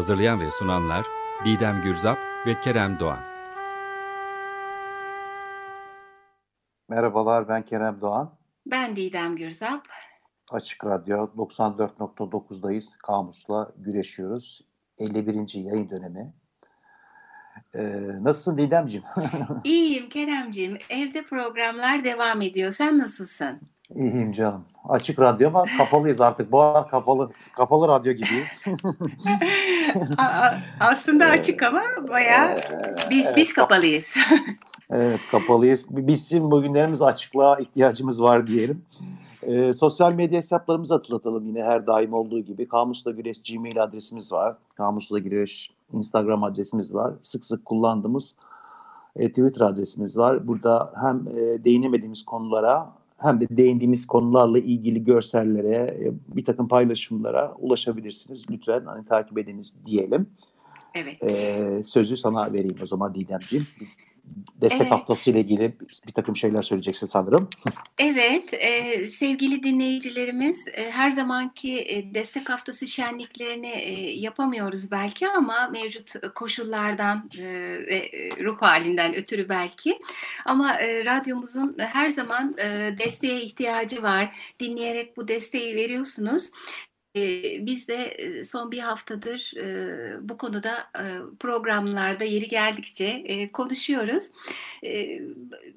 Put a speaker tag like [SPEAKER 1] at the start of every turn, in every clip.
[SPEAKER 1] Hazırlayan ve sunanlar Didem Gürzap ve Kerem Doğan.
[SPEAKER 2] Merhabalar ben Kerem Doğan.
[SPEAKER 3] Ben Didem Gürzap.
[SPEAKER 2] Açık Radyo 94.9'dayız. Kamus'la güreşiyoruz. 51. yayın dönemi. Ee, nasılsın Didemciğim?
[SPEAKER 3] İyiyim Keremciğim. Evde programlar devam ediyor. Sen nasılsın?
[SPEAKER 2] İyiyim canım. Açık radyo ama kapalıyız artık. Bu ara kapalı kapalı radyo gibiyiz.
[SPEAKER 3] Aslında açık ama bayağı biz evet, biz kapalıyız.
[SPEAKER 2] evet kapalıyız. Bizim bugünlerimiz açıklığa ihtiyacımız var diyelim. E, sosyal medya hesaplarımızı hatırlatalım yine her daim olduğu gibi. Kamusla Güreş Gmail adresimiz var. Kamusla Güreş Instagram adresimiz var. Sık sık kullandığımız e, Twitter adresimiz var. Burada hem e, değinemediğimiz konulara hem de değindiğimiz konularla ilgili görsellere, e, bir takım paylaşımlara ulaşabilirsiniz. Lütfen hani, takip ediniz diyelim.
[SPEAKER 3] Evet.
[SPEAKER 2] Ee, sözü sana vereyim o zaman Didemciğim destek evet. haftası ile ilgili bir takım şeyler söyleyeceksin sanırım.
[SPEAKER 3] Evet, e, sevgili dinleyicilerimiz e, her zamanki e, destek haftası şenliklerini e, yapamıyoruz belki ama mevcut koşullardan e, ve e, ruh halinden ötürü belki. Ama e, radyomuzun her zaman e, desteğe ihtiyacı var. Dinleyerek bu desteği veriyorsunuz. Biz de son bir haftadır bu konuda programlarda yeri geldikçe konuşuyoruz.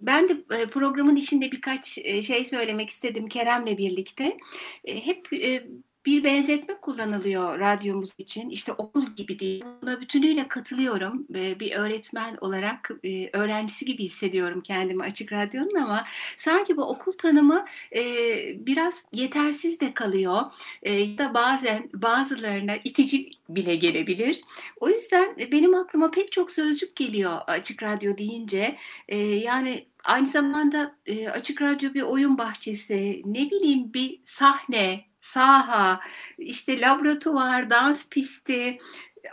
[SPEAKER 3] Ben de programın içinde birkaç şey söylemek istedim Kerem'le birlikte. Hep bir benzetme kullanılıyor radyomuz için. İşte okul gibi değil. Buna bütünüyle katılıyorum. Bir öğretmen olarak öğrencisi gibi hissediyorum kendimi açık radyonun ama sanki bu okul tanımı biraz yetersiz de kalıyor. Ya da bazen bazılarına itici bile gelebilir. O yüzden benim aklıma pek çok sözcük geliyor açık radyo deyince. Yani aynı zamanda açık radyo bir oyun bahçesi, ne bileyim bir sahne, saha, işte laboratuvar, dans pisti,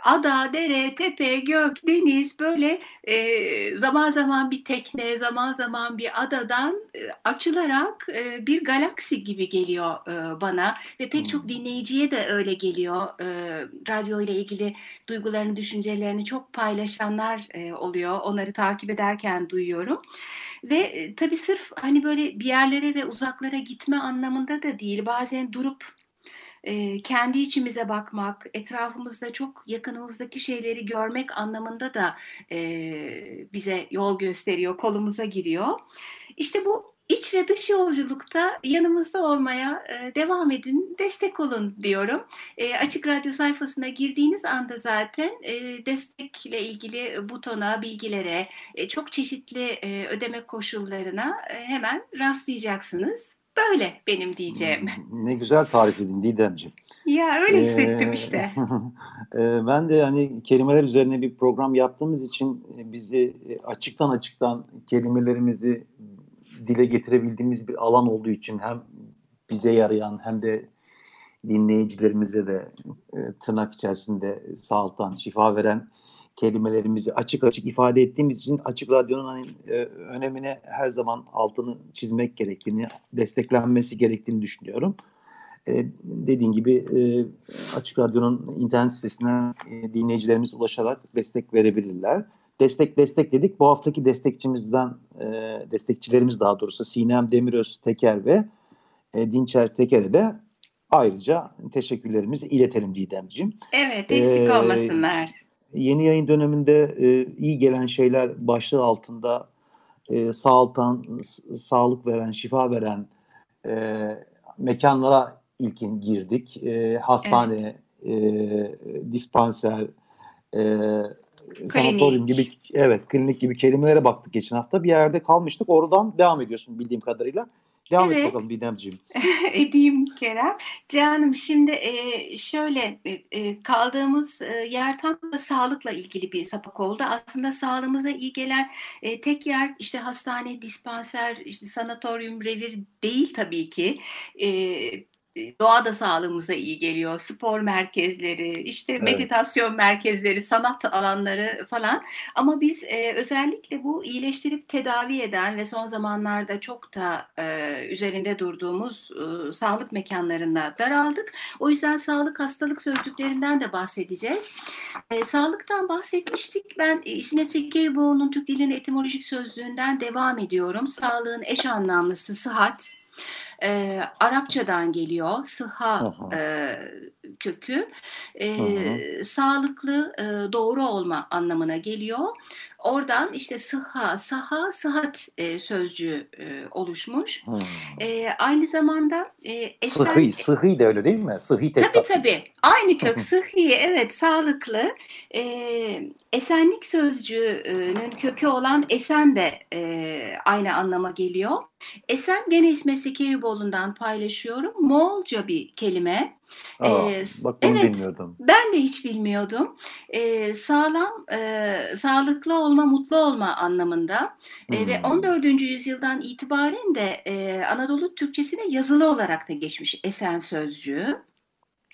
[SPEAKER 3] ada, dere, tepe, gök, deniz böyle e, zaman zaman bir tekne, zaman zaman bir adadan e, açılarak e, bir galaksi gibi geliyor e, bana ve pek çok hmm. dinleyiciye de öyle geliyor. E, radyo ile ilgili duygularını, düşüncelerini çok paylaşanlar e, oluyor. Onları takip ederken duyuyorum. Ve e, tabii sırf hani böyle bir yerlere ve uzaklara gitme anlamında da değil. Bazen durup kendi içimize bakmak, etrafımızda çok yakınımızdaki şeyleri görmek anlamında da bize yol gösteriyor, kolumuza giriyor. İşte bu iç ve dış yolculukta yanımızda olmaya devam edin, destek olun diyorum. Açık Radyo sayfasına girdiğiniz anda zaten destekle ilgili butona, bilgilere, çok çeşitli ödeme koşullarına hemen rastlayacaksınız. Böyle benim diyeceğim.
[SPEAKER 2] Hmm, ne güzel tarif edin Didemciğim.
[SPEAKER 3] Ya öyle hissettim ee, işte.
[SPEAKER 2] ben de hani kelimeler üzerine bir program yaptığımız için e, bizi e, açıktan açıktan kelimelerimizi dile getirebildiğimiz bir alan olduğu için hem bize yarayan hem de dinleyicilerimize de e, tırnak içerisinde sağaltan, şifa veren kelimelerimizi açık açık ifade ettiğimiz için Açık Radyo'nun hani, e, önemine her zaman altını çizmek gerektiğini, desteklenmesi gerektiğini düşünüyorum. E, dediğin gibi e, Açık Radyo'nun internet sitesine e, dinleyicilerimiz ulaşarak destek verebilirler. Destek destek dedik. Bu haftaki destekçimizden, e, destekçilerimiz daha doğrusu Sinem Demiröz Teker ve e, Dinçer Teker'e de ayrıca teşekkürlerimizi iletelim Didemciğim.
[SPEAKER 3] Evet eksik ee, olmasınlar
[SPEAKER 2] yeni yayın döneminde e, iyi gelen şeyler başlığı altında e, sağaltan, sağlık veren, şifa veren e, mekanlara ilkin girdik. E, hastane, evet. e, dispanser, e, sanatoryum gibi evet klinik gibi kelimelere baktık geçen hafta. Bir yerde kalmıştık. Oradan devam ediyorsun bildiğim kadarıyla. Devam
[SPEAKER 3] Evet.
[SPEAKER 2] et bakalım Didemciğim.
[SPEAKER 3] Edeyim Kerem. Canım şimdi e, şöyle e, e, kaldığımız e, yer tam da sağlıkla ilgili bir sapak oldu. Aslında sağlığımıza iyi gelen e, tek yer işte hastane, dispanser, işte sanatoryum, revir değil tabii ki. E, Doğa da sağlığımıza iyi geliyor. Spor merkezleri, işte
[SPEAKER 2] Evet.
[SPEAKER 3] meditasyon merkezleri, sanat alanları falan. Ama biz e, özellikle bu iyileştirip tedavi eden ve son zamanlarda çok da e, üzerinde durduğumuz e, sağlık mekanlarına daraldık. O yüzden sağlık hastalık sözcüklerinden de bahsedeceğiz. E, sağlıktan bahsetmiştik. Ben e, İsmet Sekeyboğlu'nun Türk Dilinin etimolojik sözlüğünden devam ediyorum. Sağlığın eş anlamlısı sıhhat. E, Arapçadan geliyor. Sıha e, kökü. E,
[SPEAKER 2] Hı
[SPEAKER 3] sağlıklı, e, doğru olma anlamına geliyor. Oradan işte sıha, saha, sıhhat e, sözcüğü e, oluşmuş.
[SPEAKER 2] Hmm.
[SPEAKER 3] E, aynı zamanda e, esen...
[SPEAKER 2] Sıhhi, sıhhi de öyle değil mi? Sıhhi
[SPEAKER 3] Tabii
[SPEAKER 2] tesisat.
[SPEAKER 3] tabii. Aynı kök sıhhi, evet sağlıklı. E, esenlik sözcüğünün kökü olan esen de e, aynı anlama geliyor. Esen gene İsmet Sekeyüboğlu'ndan paylaşıyorum. Moğolca bir kelime.
[SPEAKER 2] Aa,
[SPEAKER 3] Ee,
[SPEAKER 2] bak bunu
[SPEAKER 3] evet.
[SPEAKER 2] bilmiyordum.
[SPEAKER 3] Ben de hiç bilmiyordum. Ee, sağlam, e, sağlıklı olma, mutlu olma anlamında. E, ve
[SPEAKER 2] Hmm.
[SPEAKER 3] 14. yüzyıldan itibaren de e, Anadolu Türkçesine yazılı olarak da geçmiş esen sözcüğü.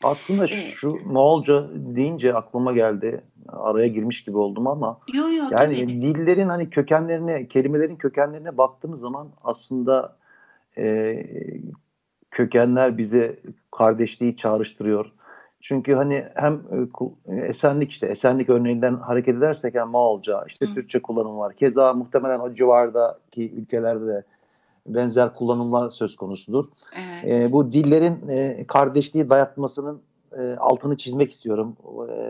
[SPEAKER 2] Aslında şu Moğolca deyince aklıma geldi. Araya girmiş gibi oldum ama
[SPEAKER 3] Yo yo
[SPEAKER 2] yani
[SPEAKER 3] tabii.
[SPEAKER 2] dillerin hani kökenlerine, kelimelerin kökenlerine baktığımız zaman aslında e, kökenler bize kardeşliği çağrıştırıyor. Çünkü hani hem e, ku- esenlik işte esenlik örneğinden hareket edersek yani Moğolca işte
[SPEAKER 3] Hı.
[SPEAKER 2] Türkçe kullanım var. Keza muhtemelen o civardaki ülkelerde de benzer kullanımlar söz konusudur.
[SPEAKER 3] Evet.
[SPEAKER 2] E, bu dillerin e, kardeşliği dayatmasının e, altını çizmek istiyorum.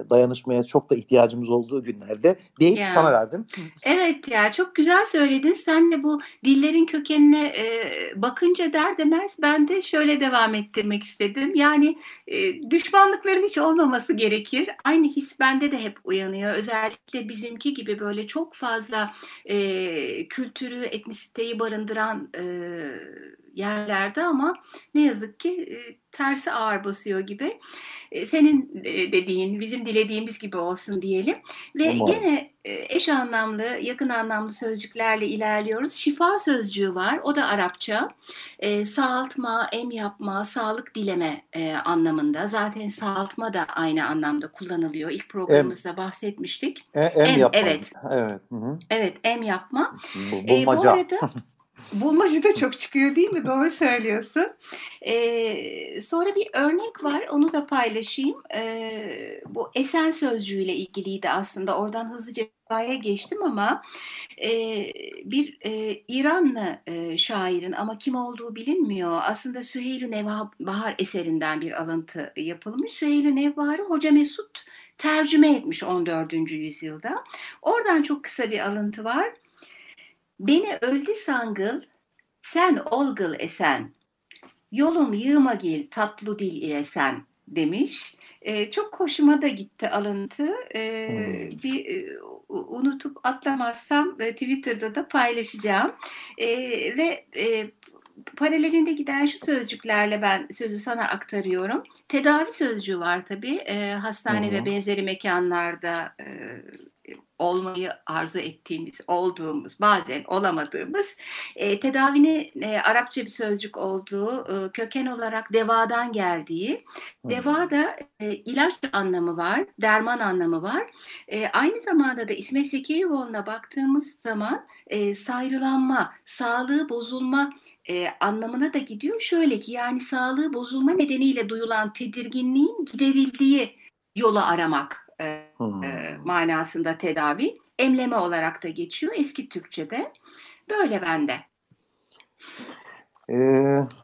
[SPEAKER 2] Dayanışmaya çok da ihtiyacımız olduğu günlerde deyip
[SPEAKER 3] Ya.
[SPEAKER 2] sana verdim.
[SPEAKER 3] Evet ya çok güzel söyledin. Sen de bu dillerin kökenine e, bakınca der demez ben de şöyle devam ettirmek istedim. Yani e, düşmanlıkların hiç olmaması gerekir. Aynı his bende de hep uyanıyor. Özellikle bizimki gibi böyle çok fazla e, kültürü, etnisiteyi barındıran e, yerlerde ama ne yazık ki e, tersi ağır basıyor gibi. E, senin e, dediğin, bizim dilediğimiz gibi olsun diyelim. Ve
[SPEAKER 2] Umarım.
[SPEAKER 3] gene e, eş anlamlı, yakın anlamlı sözcüklerle ilerliyoruz. Şifa sözcüğü var, o da Arapça. E, sağaltma, em yapma, sağlık dileme e, anlamında. Zaten sağaltma da aynı anlamda kullanılıyor. İlk programımızda bahsetmiştik.
[SPEAKER 2] E, em,
[SPEAKER 3] Em,
[SPEAKER 2] yapma.
[SPEAKER 3] evet.
[SPEAKER 2] Evet. Hı hı.
[SPEAKER 3] Evet, em yapma.
[SPEAKER 2] Bu,
[SPEAKER 3] E, bu
[SPEAKER 2] bulmaca.
[SPEAKER 3] arada bulmacı da çok çıkıyor değil mi? Doğru söylüyorsun. E, sonra bir örnek var, onu da paylaşayım. E, bu esen sözcüğüyle ilgiliydi aslında. Oradan hızlıca Cevaya geçtim ama e, bir e, İranlı e, şairin ama kim olduğu bilinmiyor. Aslında Süheyl-i Nevbahar eserinden bir alıntı yapılmış. Süheyl-i Nevbahar'ı Hoca Mesut tercüme etmiş 14. yüzyılda. Oradan çok kısa bir alıntı var. Beni öldü sangıl, sen olgıl esen. Yolum yığmagil tatlı dil ile sen demiş. Ee, çok hoşuma da gitti alıntı. Ee,
[SPEAKER 2] Hmm.
[SPEAKER 3] Bir e, unutup atlamazsam e, Twitter'da da paylaşacağım. Ee, ve e, paralelinde giden şu sözcüklerle ben sözü sana aktarıyorum. Tedavi sözcüğü var tabii. Ee, hastane
[SPEAKER 2] Hı hı.
[SPEAKER 3] ve benzeri mekanlarda e, olmayı arzu ettiğimiz, olduğumuz, bazen olamadığımız e, tedavinin e, Arapça bir sözcük olduğu, e, köken olarak devadan geldiği,
[SPEAKER 2] Hı.
[SPEAKER 3] deva da e, ilaç anlamı var, derman anlamı var. E, aynı zamanda da İsmet Sekeyevoğlu'na baktığımız zaman e, sayrılanma, sağlığı bozulma e, anlamına da gidiyor. Şöyle ki yani sağlığı bozulma nedeniyle duyulan tedirginliğin giderildiği yolu aramak e,
[SPEAKER 2] Hmm.
[SPEAKER 3] e, manasında tedavi. Emleme olarak da geçiyor eski Türkçe'de. Böyle bende.
[SPEAKER 2] Ee,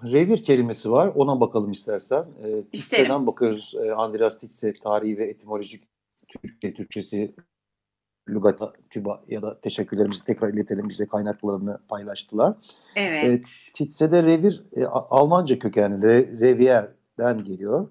[SPEAKER 2] revir kelimesi var. Ona bakalım istersen.
[SPEAKER 3] İsterim.
[SPEAKER 2] Titse'den bakıyoruz. Ee, Andreas Titse tarihi ve etimolojik Türkçe, Türkçesi Lugata, TÜBA ya da teşekkürlerimizi tekrar iletelim. Bize kaynaklarını paylaştılar.
[SPEAKER 3] Evet.
[SPEAKER 2] Evet. Titse'de revir e, Almanca kökenli re, revier'den geliyor.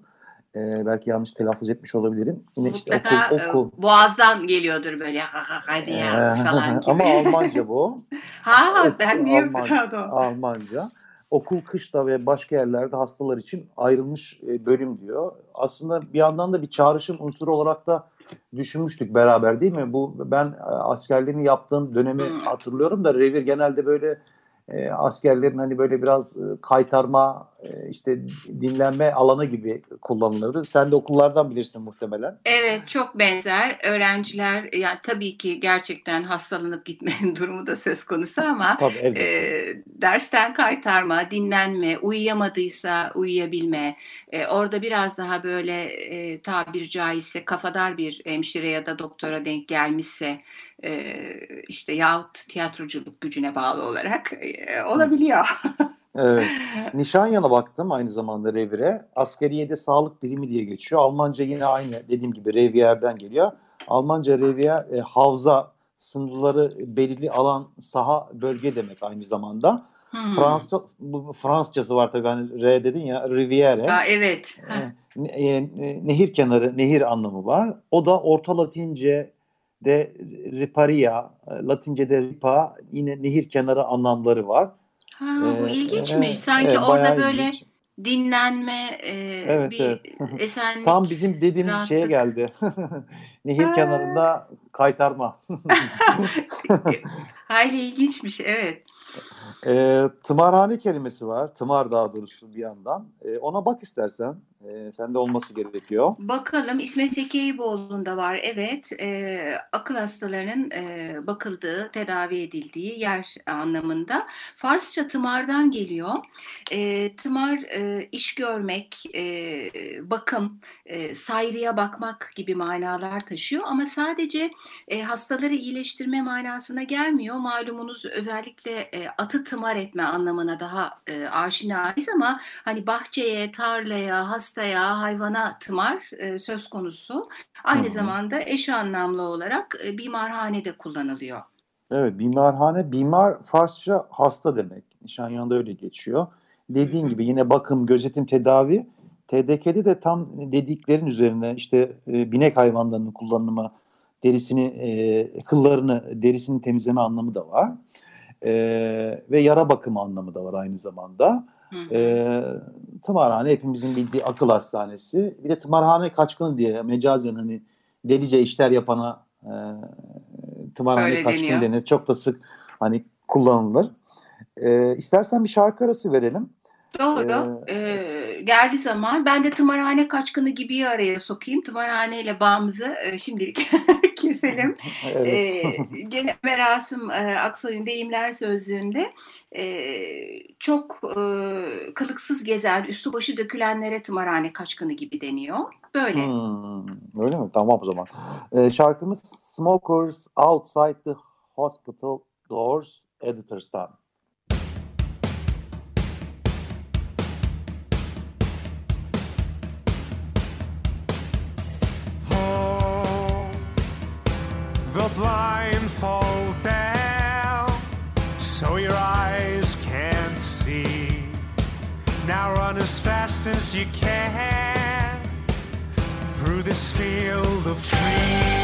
[SPEAKER 2] Ee, belki yanlış telaffuz etmiş olabilirim. Yine işte
[SPEAKER 3] Mutlaka
[SPEAKER 2] okul, okul.
[SPEAKER 3] e, boğazdan geliyordur böyle ha, ha, ha, diye
[SPEAKER 2] Ee,
[SPEAKER 3] falan gibi.
[SPEAKER 2] Ama Almanca bu.
[SPEAKER 3] ha ben niye
[SPEAKER 2] Almanca. Almanca. okul kışta ve başka yerlerde hastalar için ayrılmış e, bölüm diyor. Aslında bir yandan da bir çağrışım unsuru olarak da düşünmüştük beraber değil mi? Bu ben e, askerliğini yaptığım dönemi hmm. hatırlıyorum da revir genelde böyle e, askerlerin hani böyle biraz e, kaytarma e, işte dinlenme alanı gibi kullanılırdı. Sen de okullardan bilirsin muhtemelen.
[SPEAKER 3] Evet çok benzer. Öğrenciler yani tabii ki gerçekten hastalanıp gitmenin durumu da söz konusu ama tabii, e, dersten kaytarma, dinlenme, uyuyamadıysa uyuyabilme, e, orada biraz daha böyle e, tabir caizse kafadar bir hemşire ya da doktora denk gelmişse e, işte yahut tiyatroculuk gücüne bağlı olarak e, olabiliyor.
[SPEAKER 2] evet. Nişanyan'a baktım aynı zamanda revire. Askeriyede sağlık birimi diye geçiyor. Almanca yine aynı dediğim gibi reviyerden geliyor. Almanca reviyer e, havza sınırları belirli alan saha bölge demek aynı zamanda. Hmm. Fransız bu Fransızcası var tabii hani R dedin ya Riviere.
[SPEAKER 3] Aa, evet.
[SPEAKER 2] E, e, nehir kenarı, nehir anlamı var. O da Orta Latince de riparia, Latince'de ripa yine nehir kenarı anlamları var.
[SPEAKER 3] Ha, bu ee, ilginçmiş. E, Sanki evet, orada böyle ilginç. dinlenme, e, evet, bir evet. esenlik.
[SPEAKER 2] Tam bizim dediğimiz rahatlık. şeye geldi. nehir ha. kenarında kaytarma.
[SPEAKER 3] Hayli ilginçmiş, evet.
[SPEAKER 2] E, tımarhane kelimesi var. Tımar daha doğrusu bir yandan. E, ona bak istersen. E, sende olması gerekiyor.
[SPEAKER 3] Bakalım İsmet Zeki Eyüboğlu'nda var. Evet. E, akıl hastalarının e, bakıldığı, tedavi edildiği yer anlamında. Farsça tımardan geliyor. E, tımar e, iş görmek, e, bakım, e, sayrıya bakmak gibi manalar taşıyor. Ama sadece e, hastaları iyileştirme manasına gelmiyor. Malumunuz özellikle e, atı tımar etme anlamına daha e, aşinayız ama hani bahçeye, tarlaya, hastaya, hayvana tımar e, söz konusu. Aynı Hı-hı. zamanda eş anlamlı olarak e, bimarhanede kullanılıyor.
[SPEAKER 2] Evet, bimarhane, bimar Farsça hasta demek. Nişanyan'da öyle geçiyor. Dediğin gibi yine bakım, gözetim, tedavi. TDK'de de tam dediklerin üzerine işte e, binek hayvanlarının kullanımı, derisini, e, kıllarını, derisini temizleme anlamı da var e, ve yara bakımı anlamı da var aynı zamanda. Hı E, tımarhane hepimizin bildiği akıl hastanesi. Bir de tımarhane kaçkını diye mecazen hani delice işler yapana e, tımarhane Öyle kaçkını deniyor. denir. Çok da sık hani kullanılır. E, istersen bir şarkı arası verelim.
[SPEAKER 3] Doğru. Ee, ee, geldiği zaman ben de tımarhane kaçkını gibi araya sokayım. Tımarhane ile bağımızı e, şimdilik keselim. evet. Ee, gene Merasım e, Aksoy'un deyimler sözlüğünde e, çok e, kılıksız gezen, üstü başı dökülenlere tımarhane kaçkını gibi deniyor. Böyle.
[SPEAKER 2] Hmm, öyle mi? Tamam o zaman. Ee, şarkımız Smokers Outside the Hospital Doors Editors'tan. You can through this field of trees.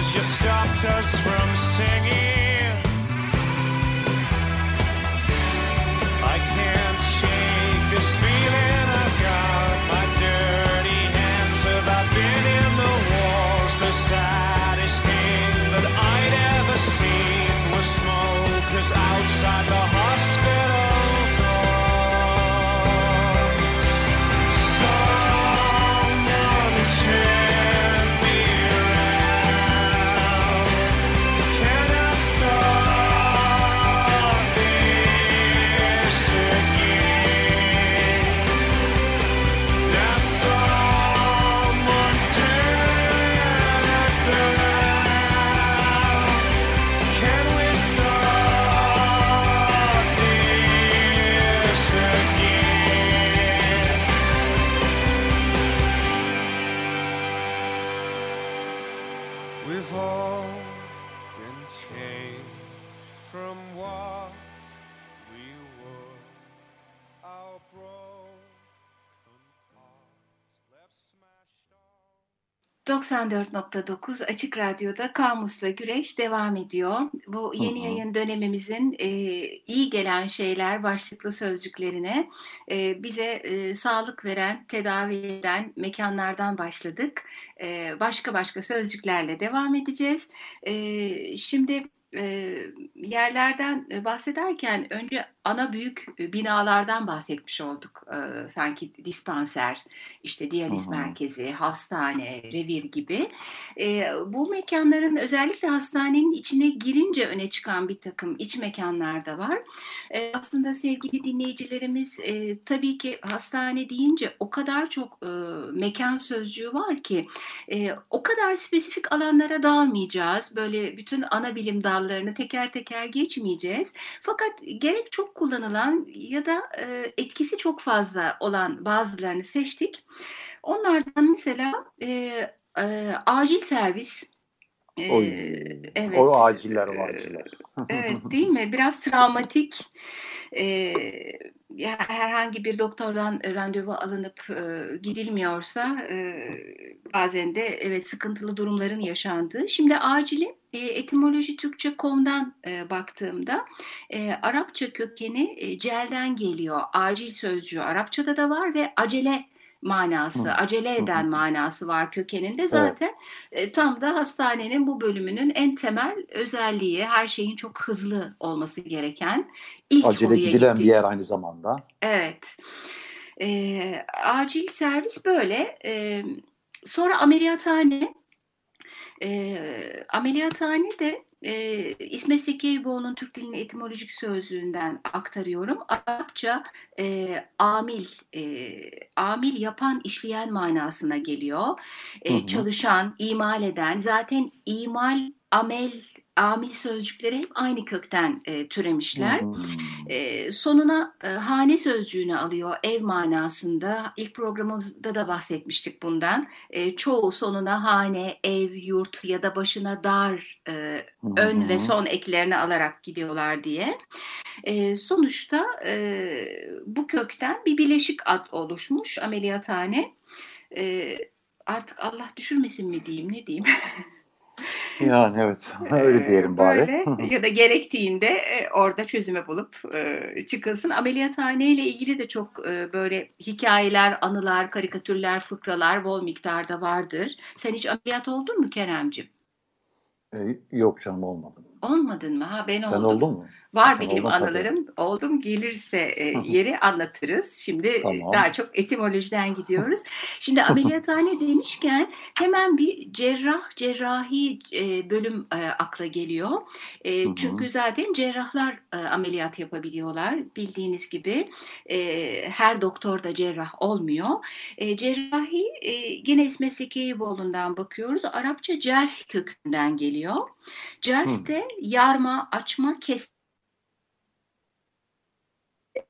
[SPEAKER 4] Cause you stopped us from singing.
[SPEAKER 3] 94.9 Açık Radyo'da Kamus'la Güreş devam ediyor. Bu yeni yayın dönemimizin e, iyi gelen şeyler başlıklı sözcüklerine e, bize e, sağlık veren, tedavi eden mekanlardan başladık. E, başka başka sözcüklerle devam edeceğiz. E, şimdi e, yerlerden bahsederken önce ana büyük binalardan bahsetmiş olduk. E, sanki dispanser, işte diyaliz
[SPEAKER 2] hı.
[SPEAKER 3] merkezi, hastane, revir gibi. E, bu mekanların özellikle hastanenin içine girince öne çıkan bir takım iç mekanlar da var. E, aslında sevgili dinleyicilerimiz e, tabii ki hastane deyince o kadar çok e, mekan sözcüğü var ki e, o kadar spesifik alanlara dalmayacağız. Böyle bütün ana bilim dallarını teker teker geçmeyeceğiz. Fakat gerek çok kullanılan ya da e, etkisi çok fazla olan bazılarını seçtik. Onlardan mesela e, e, acil servis. e,
[SPEAKER 2] Oy.
[SPEAKER 3] evet.
[SPEAKER 2] O aciller o aciller.
[SPEAKER 3] Evet değil mi? Biraz travmatik. E, ya herhangi bir doktordan randevu alınıp e, gidilmiyorsa e, bazen de evet sıkıntılı durumların yaşandığı. Şimdi acili e, etimoloji Türkçe.com'dan e, baktığımda e, Arapça kökeni e, celden geliyor. Acil sözcüğü Arapçada da var ve acele manası,
[SPEAKER 2] Hı.
[SPEAKER 3] acele eden
[SPEAKER 2] hı.
[SPEAKER 3] manası var kökeninde. Zaten e, tam da hastanenin bu bölümünün en temel özelliği her şeyin çok hızlı olması gereken ilk
[SPEAKER 2] Acele gidilen
[SPEAKER 3] gittik.
[SPEAKER 2] bir yer aynı zamanda.
[SPEAKER 3] Evet. Ee, acil servis böyle. Ee, sonra ameliyathane. Ee, ameliyathane de e, İsmet Sekeyboğlu'nun Türk Dilinin Etimolojik Sözlüğü'nden aktarıyorum. Arapça e, amil, e, amil yapan, işleyen manasına geliyor. E,
[SPEAKER 2] Hı hı.
[SPEAKER 3] Çalışan, imal eden. Zaten imal, amel, amil sözcükleri hep aynı kökten e, türemişler.
[SPEAKER 2] Hmm.
[SPEAKER 3] E, sonuna e, hane sözcüğünü alıyor ev manasında. İlk programımızda da bahsetmiştik bundan. E, çoğu sonuna hane, ev, yurt ya da başına dar e,
[SPEAKER 2] Hı
[SPEAKER 3] ön ve son eklerini alarak gidiyorlar diye. E, sonuçta e, bu kökten bir bileşik ad oluşmuş ameliyathane. E, artık Allah düşürmesin mi diyeyim ne diyeyim.
[SPEAKER 2] Yani evet. Öyle diyelim bari.
[SPEAKER 3] Böyle ya da gerektiğinde e, orada çözüme bulup e, çıkılsın. Ameliyathane ile ilgili de çok e, böyle hikayeler, anılar, karikatürler, fıkralar bol miktarda vardır. Sen hiç ameliyat oldun mu Keremcim?
[SPEAKER 2] E, yok canım olmadı.
[SPEAKER 3] Olmadın mı? Ha ben
[SPEAKER 2] Sen
[SPEAKER 3] oldum.
[SPEAKER 2] oldun mu?
[SPEAKER 3] Var
[SPEAKER 2] Sen
[SPEAKER 3] benim
[SPEAKER 2] oldun tabii.
[SPEAKER 3] anılarım. Oldum gelirse e, yeri anlatırız. Şimdi
[SPEAKER 2] Tamam.
[SPEAKER 3] daha çok etimolojiden gidiyoruz. Şimdi ameliyathane demişken hemen bir cerrah cerrahi e, bölüm e, akla geliyor. E, çünkü zaten cerrahlar e, ameliyat yapabiliyorlar. Bildiğiniz gibi e, her doktor da cerrah olmuyor. E, cerrahi e, gene İsmet Sekeyboğlu'ndan bakıyoruz. Arapça cerh kökünden geliyor. Cerh de yarma, açma, kes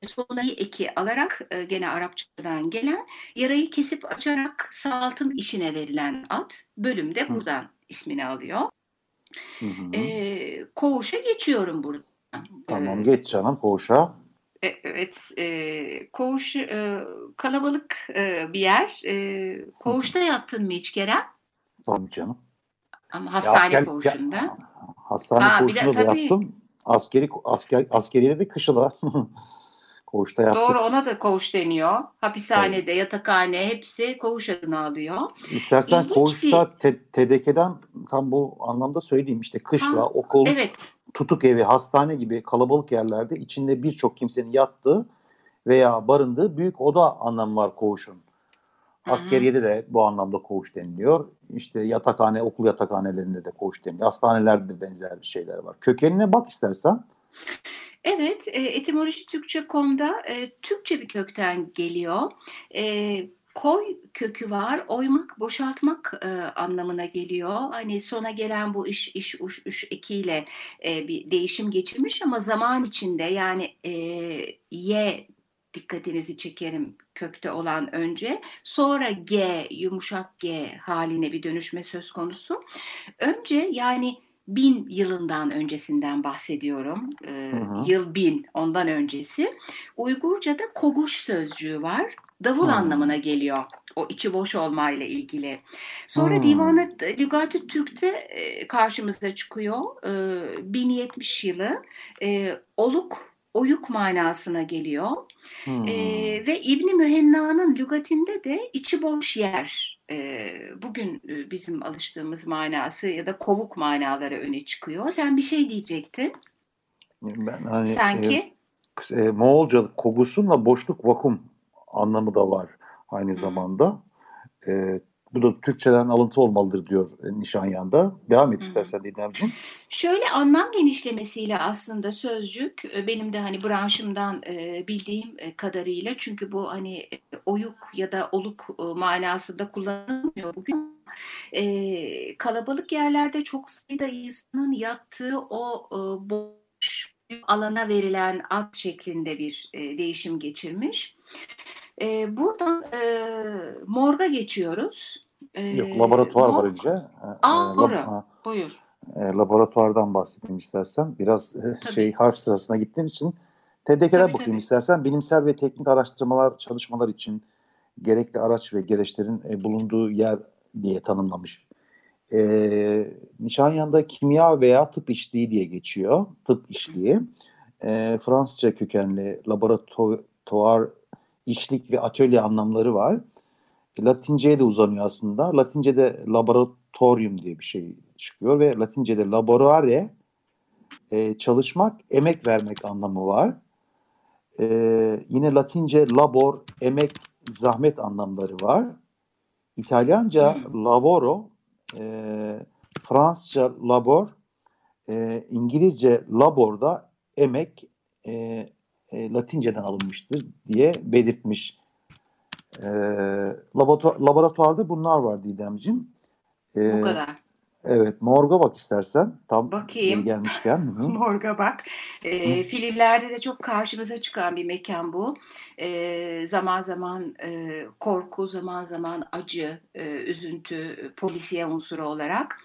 [SPEAKER 3] sonuna eki alarak e, gene Arapçadan gelen yarayı kesip açarak sağaltım işine verilen ad bölüm de
[SPEAKER 2] Hı.
[SPEAKER 3] buradan ismini alıyor.
[SPEAKER 2] Hı hı.
[SPEAKER 3] E, koğuşa geçiyorum buradan.
[SPEAKER 2] tamam
[SPEAKER 3] E,
[SPEAKER 2] geç canım koğuşa.
[SPEAKER 3] e, Evet, e, koğuş e, kalabalık e, bir yer. E, koğuşta yattın mı hiç Kerem?
[SPEAKER 2] Tabii canım.
[SPEAKER 3] Ama
[SPEAKER 2] Ya
[SPEAKER 3] hastane
[SPEAKER 2] asker-
[SPEAKER 3] koğuşunda.
[SPEAKER 2] ya- hastane
[SPEAKER 3] Ha, bir
[SPEAKER 2] koğuşunda da
[SPEAKER 3] tabii.
[SPEAKER 2] yattım. Askeri asker askeriyede de kışla. koğuşta yaptık.
[SPEAKER 3] Doğru ona da koğuş deniyor. Hapishanede, yatakhane hepsi koğuş adını alıyor.
[SPEAKER 2] İstersen
[SPEAKER 3] İlginç
[SPEAKER 2] koğuşta te- TDK'den tam bu anlamda söyleyeyim işte kışla,
[SPEAKER 3] Ha,
[SPEAKER 2] okul,
[SPEAKER 3] Evet.
[SPEAKER 2] tutuk evi, hastane gibi kalabalık yerlerde içinde birçok kimsenin yattığı veya barındığı büyük oda anlamı var koğuşun. Askeriyede de bu anlamda koğuş deniliyor. İşte yatakhane, okul yatakhanelerinde de koğuş deniliyor. Hastanelerde de benzer bir şeyler var. Kökenine bak istersen.
[SPEAKER 3] Evet, e, etimoloji Türkçe.com'da e, Türkçe bir kökten geliyor. E, koy kökü var, oymak, boşaltmak e, anlamına geliyor. Hani sona gelen bu iş, iş, uş, üş ekiyle e, bir değişim geçirmiş ama zaman içinde yani e, ye dikkatinizi çekerim kökte olan önce. Sonra G, yumuşak G haline bir dönüşme söz konusu. Önce yani bin yılından öncesinden bahsediyorum. Ee,
[SPEAKER 2] Hı hı.
[SPEAKER 3] Yıl bin ondan öncesi. Uygurca'da koguş sözcüğü var. Davul
[SPEAKER 2] Hı.
[SPEAKER 3] anlamına geliyor. O içi boş olmayla ilgili. Sonra
[SPEAKER 2] Hmm.
[SPEAKER 3] Divan-ı Lügat-ı Türk'te e, karşımıza çıkıyor. E, 1070 yılı. E, oluk, oyuk manasına geliyor.
[SPEAKER 2] Hmm.
[SPEAKER 3] Ee, ve İbni Mühenna'nın lügatinde de içi boş yer. Ee, bugün e, bizim alıştığımız manası ya da kovuk manaları öne çıkıyor. Sen bir şey diyecektin
[SPEAKER 2] ben hani
[SPEAKER 3] sanki.
[SPEAKER 2] e, e, Moğolca kogusunla boşluk vakum anlamı da var aynı zamanda. E, bu da Türkçeden alıntı olmalıdır diyor e, Nişanyan'da. Devam et istersen Didemciğim.
[SPEAKER 3] Şöyle anlam genişlemesiyle aslında sözcük e, benim de hani branşımdan e, bildiğim kadarıyla çünkü bu hani oyuk ya da oluk manasında kullanılmıyor bugün. E, kalabalık yerlerde çok sayıda insanın yattığı o e, boş alana verilen ad şeklinde bir e, değişim geçirmiş. E, buradan e, morga geçiyoruz. E,
[SPEAKER 2] Yok laboratuvar var
[SPEAKER 3] morg-
[SPEAKER 2] önce. E,
[SPEAKER 3] Aa,
[SPEAKER 2] e,
[SPEAKER 3] doğru.
[SPEAKER 2] ha,
[SPEAKER 3] Buyur.
[SPEAKER 2] e, laboratuvardan bahsedeyim istersen. Biraz e,
[SPEAKER 3] Tabii.
[SPEAKER 2] şey harf sırasına gittiğim için
[SPEAKER 3] Tabii,
[SPEAKER 2] bakayım
[SPEAKER 3] tabii.
[SPEAKER 2] istersen. Bilimsel ve teknik araştırmalar, çalışmalar için gerekli araç ve gereçlerin e, bulunduğu yer diye tanımlamış. E, Nişanyan'da kimya veya tıp işliği diye geçiyor. Tıp işliği. E, Fransızca kökenli laboratuvar, işlik ve atölye anlamları var. Latince'ye de uzanıyor aslında. Latince'de laboratorium diye bir şey çıkıyor ve Latince'de laborare e, çalışmak, emek vermek anlamı var. E, yine Latince labor, emek, zahmet anlamları var. İtalyanca lavoro, e, Fransızca labor, e, İngilizce labor da emek e, e, Latince'den alınmıştır diye belirtmiş. E, laboratuvar, laboratuvarda bunlar var Didemciğim. E,
[SPEAKER 3] Bu kadar.
[SPEAKER 2] Evet, morga bak istersen. Tam
[SPEAKER 3] Bakayım.
[SPEAKER 2] gelmişken. Hı.
[SPEAKER 3] Morga bak. Ee, filmlerde de çok karşımıza çıkan bir mekan bu. Ee, zaman zaman e, korku, zaman zaman acı, e, üzüntü, polisiye unsuru olarak.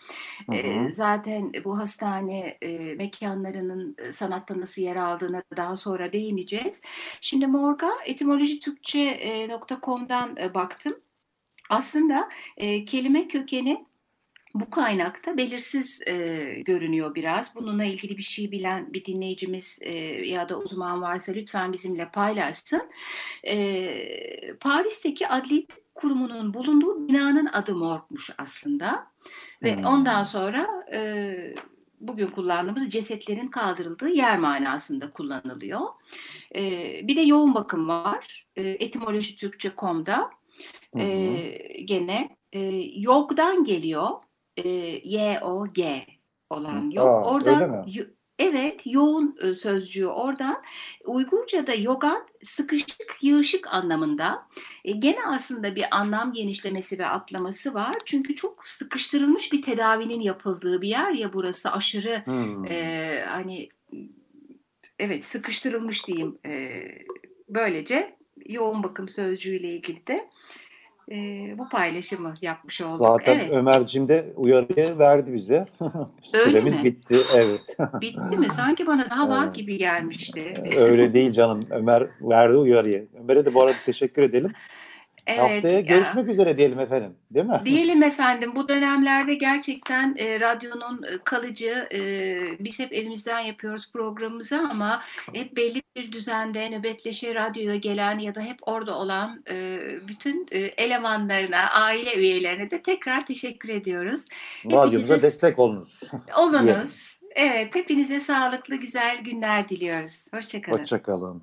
[SPEAKER 2] Hı hı.
[SPEAKER 3] zaten bu hastane e, mekanlarının e, sanatta nasıl yer aldığına daha sonra değineceğiz. Şimdi morga etimolojitürkçe.com'dan e, baktım. Aslında e, kelime kökeni bu kaynakta belirsiz e, görünüyor biraz. Bununla ilgili bir şey bilen bir dinleyicimiz e, ya da uzman varsa lütfen bizimle paylaşsın. E, Paris'teki adli kurumunun bulunduğu binanın adı morgmuş aslında. Ve
[SPEAKER 2] Hmm.
[SPEAKER 3] ondan sonra e, bugün kullandığımız cesetlerin kaldırıldığı yer manasında kullanılıyor. E, bir de yoğun bakım var. E, etimolojitürkçe.com'da
[SPEAKER 2] Hı hı.
[SPEAKER 3] e, gene e, yog'dan geliyor. E, Y-O-G olan yok.
[SPEAKER 2] Aa,
[SPEAKER 3] oradan yo- evet yoğun e, sözcüğü oradan. Uygurca'da yogan sıkışık, yığışık anlamında. E, gene aslında bir anlam genişlemesi ve atlaması var. Çünkü çok sıkıştırılmış bir tedavinin yapıldığı bir yer ya burası aşırı
[SPEAKER 2] Hmm.
[SPEAKER 3] e, hani evet sıkıştırılmış diyeyim. E, böylece yoğun bakım sözcüğüyle ilgili de e, bu paylaşımı yapmış olduk.
[SPEAKER 2] Zaten
[SPEAKER 3] evet.
[SPEAKER 2] Ömerciğim de uyarıyı verdi bize. Süremiz
[SPEAKER 3] mi?
[SPEAKER 2] bitti. Evet.
[SPEAKER 3] Bitti mi? Sanki bana daha var gibi gelmişti.
[SPEAKER 2] Öyle değil canım. Ömer verdi uyarıyı. Ömer'e de bu arada teşekkür edelim. Haftaya
[SPEAKER 3] ya.
[SPEAKER 2] görüşmek üzere diyelim efendim. Değil mi?
[SPEAKER 3] Diyelim efendim bu dönemlerde gerçekten e, radyonun e, kalıcı e, biz hep evimizden yapıyoruz programımızı ama hep belli bir düzende nöbetleşe radyoya gelen ya da hep orada olan e, bütün e, elemanlarına, aile üyelerine de tekrar teşekkür ediyoruz.
[SPEAKER 2] Radyomuza
[SPEAKER 3] hepinize-
[SPEAKER 2] destek olunuz.
[SPEAKER 3] Olunuz. Evet, hepinize sağlıklı, güzel günler diliyoruz. Hoşçakalın.
[SPEAKER 2] Hoşçakalın.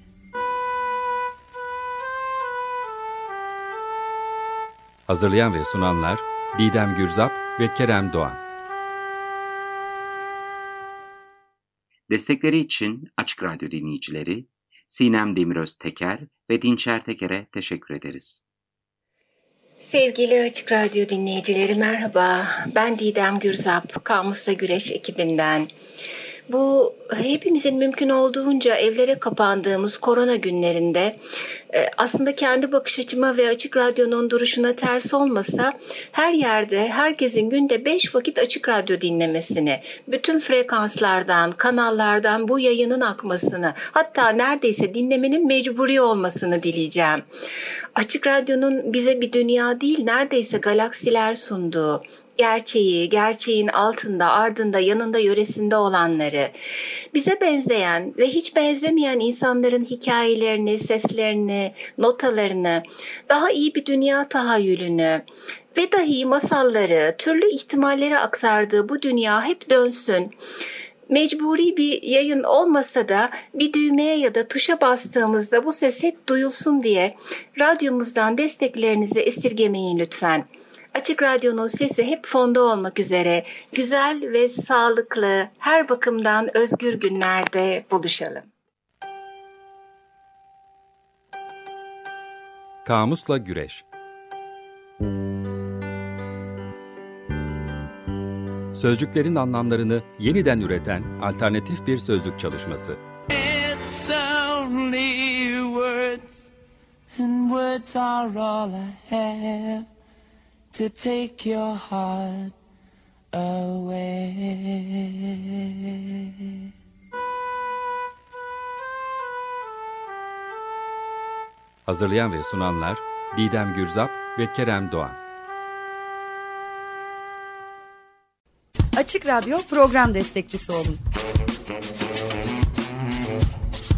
[SPEAKER 1] Hazırlayan ve sunanlar Didem Gürzap ve Kerem Doğan.
[SPEAKER 5] Destekleri için Açık Radyo dinleyicileri Sinem Demiröz Teker ve Dinçer Teker'e teşekkür ederiz.
[SPEAKER 3] Sevgili Açık Radyo dinleyicileri merhaba. Ben Didem Gürzap, Kamusla Güreş ekibinden. Bu hepimizin mümkün olduğunca evlere kapandığımız korona günlerinde e, aslında kendi bakış açıma ve Açık Radyo'nun duruşuna ters olmasa her yerde herkesin günde 5 vakit Açık Radyo dinlemesini, bütün frekanslardan, kanallardan bu yayının akmasını, hatta neredeyse dinlemenin mecburi olmasını dileyeceğim. Açık Radyo'nun bize bir dünya değil neredeyse galaksiler sunduğu, gerçeği, gerçeğin altında, ardında, yanında, yöresinde olanları, bize benzeyen ve hiç benzemeyen insanların hikayelerini, seslerini, notalarını, daha iyi bir dünya tahayyülünü ve dahi masalları, türlü ihtimalleri aktardığı bu dünya hep dönsün mecburi bir yayın olmasa da bir düğmeye ya da tuşa bastığımızda bu ses hep duyulsun diye radyomuzdan desteklerinizi esirgemeyin lütfen. Açık Radyo'nun sesi hep fonda olmak üzere güzel ve sağlıklı, her bakımdan özgür günlerde buluşalım.
[SPEAKER 1] Kamusla Güreş Sözcüklerin anlamlarını yeniden üreten alternatif bir sözlük çalışması.
[SPEAKER 6] It's only words, and words are all I have to take your heart away.
[SPEAKER 1] Hazırlayan ve sunanlar Didem Gürzap ve Kerem Doğan.
[SPEAKER 7] Açık Radyo program destekçisi olun.